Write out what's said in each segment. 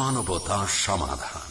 মানবতা সমাধান।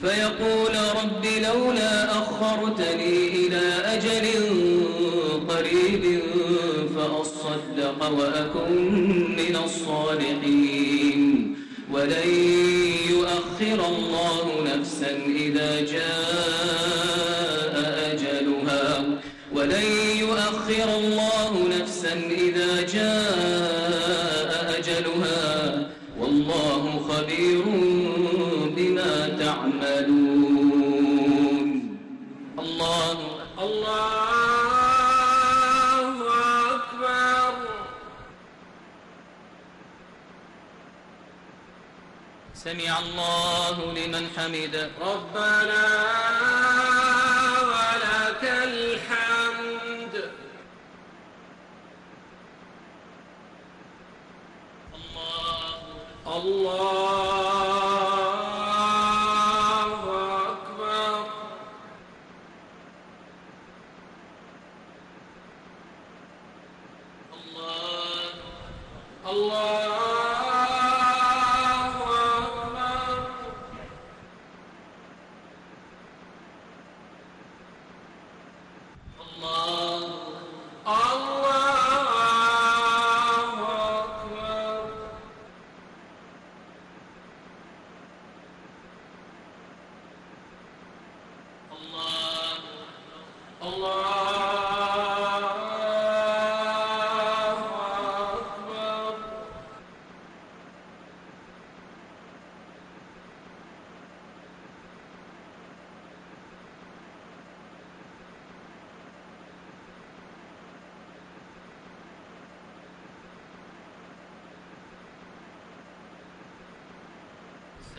فيقول رب لولا أخرتني إلى أجل قريب فأصدق وأكن من الصالحين ولن يؤخر الله نفسا إذا جاء سمع الله لمن حمد. ربنا ولك الحمد. الله. الله أكبر الله الله أكبر الله الله أكبر الله الله أكبر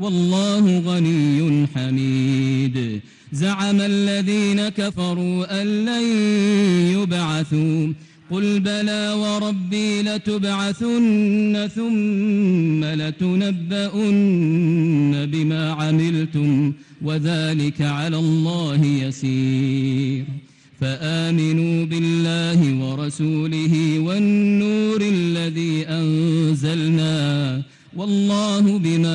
والله غني حميد. زعم الذين كفروا أن لن يبعثوا. قل بلى وربي لتبعثن ثم لتنبؤن بما عملتم وذلك على الله يسير. فآمنوا بالله ورسوله والنور الذي أنزلنا. والله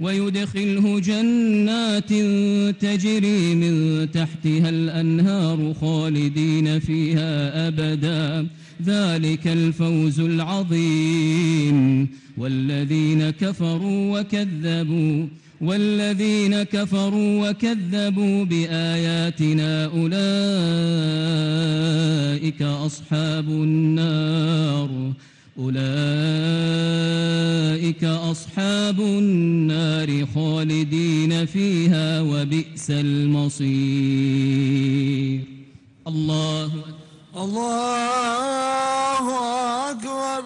ويدخله جنات تجري من تحتها الأنهار خالدين فيها أبدا. ذلك الفوز العظيم. والذين كفروا وكذبوا والذين كفروا وكذبوا بآياتنا أولئك أصحاب النار. أولئك أصحاب النار. خالدين فيها وبئس المصير. الله الله أكبر.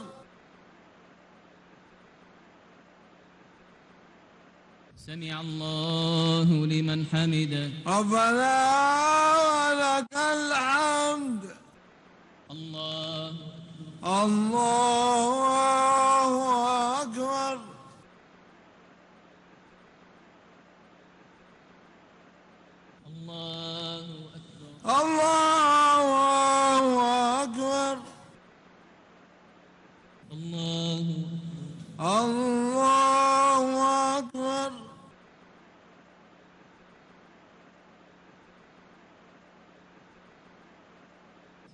سمع الله لمن حمده. ربنا ولك الحمد. الله الله أكبر الله أكبر الله أكبر الله الله أكبر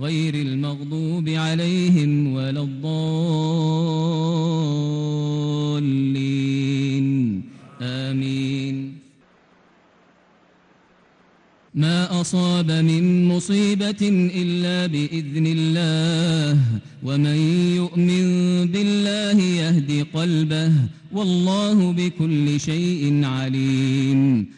غير المغضوب عليهم ولا الضالين. آمين. ما أصاب من مصيبة إلا بإذن الله ومن يؤمن بالله يهد قلبه والله بكل شيء عليم.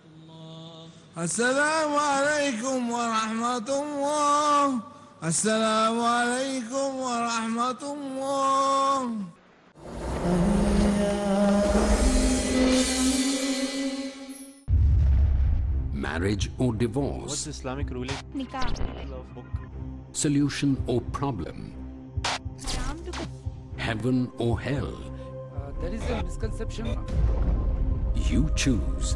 السلام عليكم ورحمة الله السلام عليكم ورحمة الله Marriage or divorce? What's Islamic ruling? Nikah. Solution or problem? Heaven or hell? Uh, there is a misconception. You choose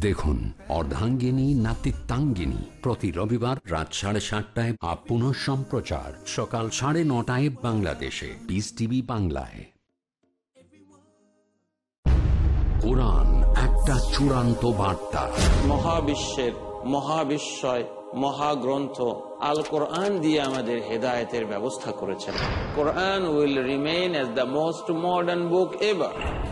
দেখুন, অর্ধাঙ্গিনী, নাতিত্বাঙ্গিনী। প্রতি রবিবার রাত সাড়ে সাতটায় আপ পুনঃ সম্প্রচার। সকাল সাড়ে নটায় বাংলাদেশে। পিস টিভি বাংলায়। কোরআন একটা চূড়ান্ত বার্তা। মহাবিশ্বের, মহাবিশ্বয়, মহাগ্রন্থ আল কোরআন দিয়ে আমাদের হেদায়তের ব্যবস্থা করেছেন। Quran will remain as the most modern book ever.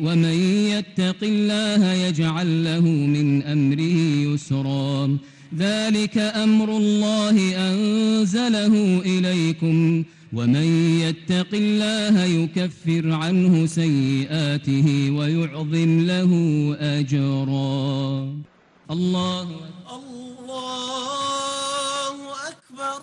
ومن يتق الله يجعل له من أمره يسرا. ذلك أمر الله أنزله إليكم. ومن يتق الله يكفر عنه سيئاته ويعظم له أجرا. الله الله أكبر.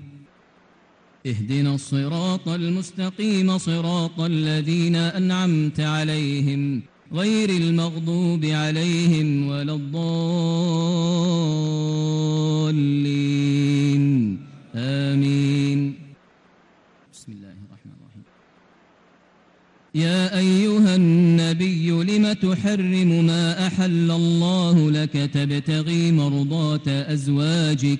اهدنا الصراط المستقيم صراط الذين أنعمت عليهم غير المغضوب عليهم ولا الضالين. آمين. بسم الله الرحمن الرحيم. يا أيها النبي لم تحرم ما أحل الله لك تبتغي مرضات أزواجك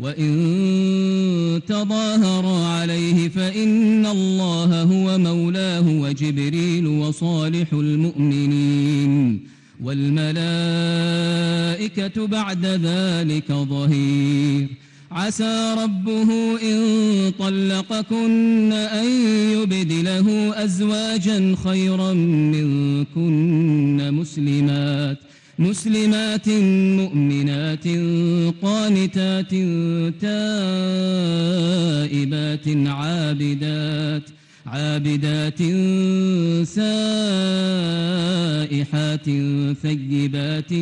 وإن تظاهرا عليه فإن الله هو مولاه وجبريل وصالح المؤمنين والملائكة بعد ذلك ظهير عسى ربه إن طلقكن أن يبدله أزواجا خيرا منكن مسلمات مسلمات مؤمنات قانتات تائبات عابدات عابدات سائحات ثيبات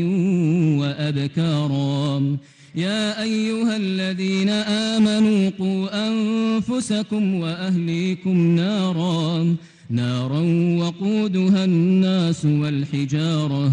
وأبكارا. يا أيها الذين آمنوا قوا أنفسكم وأهليكم نارا. نارا وقودها الناس والحجارة.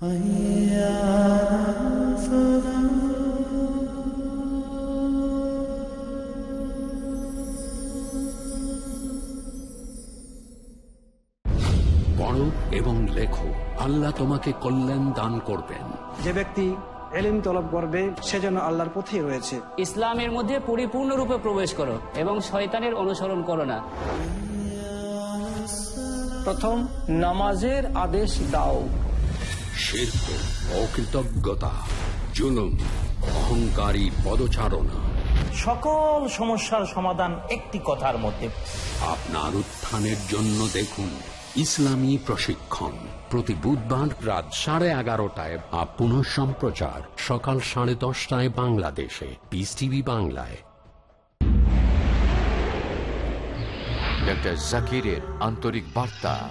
পড়ো এবং লেখো আল্লাহ তোমাকে কল্যাণ দান করবেন। যে ব্যক্তি এলিম তলব করবে সেজন্য আল্লাহর পথেই রয়েছে। ইসলামের মধ্যে পরিপূর্ণরূপে প্রবেশ করো এবং শয়তানের অনুসরণ করো না। প্রথম নামাজের আদেশ দাও। শিল্প অকৃতজ্ঞতা জুলুম অহংকারী পদচারণা। সকল সমস্যার সমাধান একটি কথার মধ্যে। আপনার উত্থানের জন্য দেখুন ইসলামী প্রশিক্ষণ। প্রতি বুধবার রাত সাড়ে এগারোটায় বা পুনঃ সম্প্রচার সকাল সাড়ে দশটায় বাংলাদেশে। পিস টিভি বাংলায়। ডক্টর জাকিরের আন্তরিক বার্তা।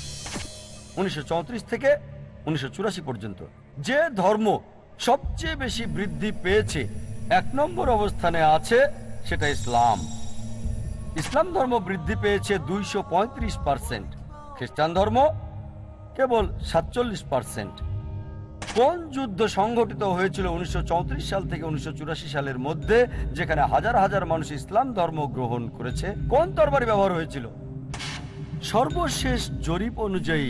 উনিশশো চৌত্রিশ থেকে উনিশশো চুরাশি পর্যন্ত। যে ধর্ম সবচেয়ে বেশি বৃদ্ধি পেয়েছে, এক নম্বর অবস্থানে আছে সেটা ইসলাম। ইসলাম ধর্ম বৃদ্ধি পেয়েছে দুইশো পার্সেন্ট। খ্রিস্টান ধর্ম কেবল সাতচল্লিশ পার্সেন্ট। কোন যুদ্ধ সংঘটিত হয়েছিল উনিশশো চৌত্রিশ সাল থেকে উনিশশো চুরাশি সালের মধ্যে, যেখানে হাজার হাজার মানুষ ইসলাম ধর্ম গ্রহণ করেছে? কোন তরবারি ব্যবহার হয়েছিল? সর্বশেষ জরিপ অনুযায়ী